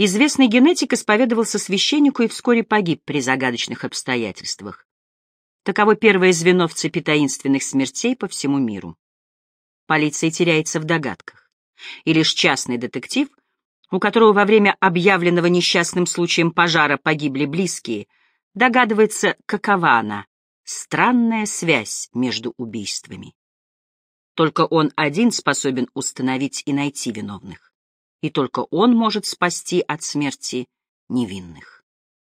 Известный генетик исповедовался священнику и вскоре погиб при загадочных обстоятельствах. Таково первое звено в цепи таинственных смертей по всему миру. Полиция теряется в догадках. И лишь частный детектив, у которого во время объявленного несчастным случаем пожара погибли близкие, догадывается, какова она, странная связь между убийствами. Только он один способен установить и найти виновных и только он может спасти от смерти невинных.